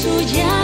暑假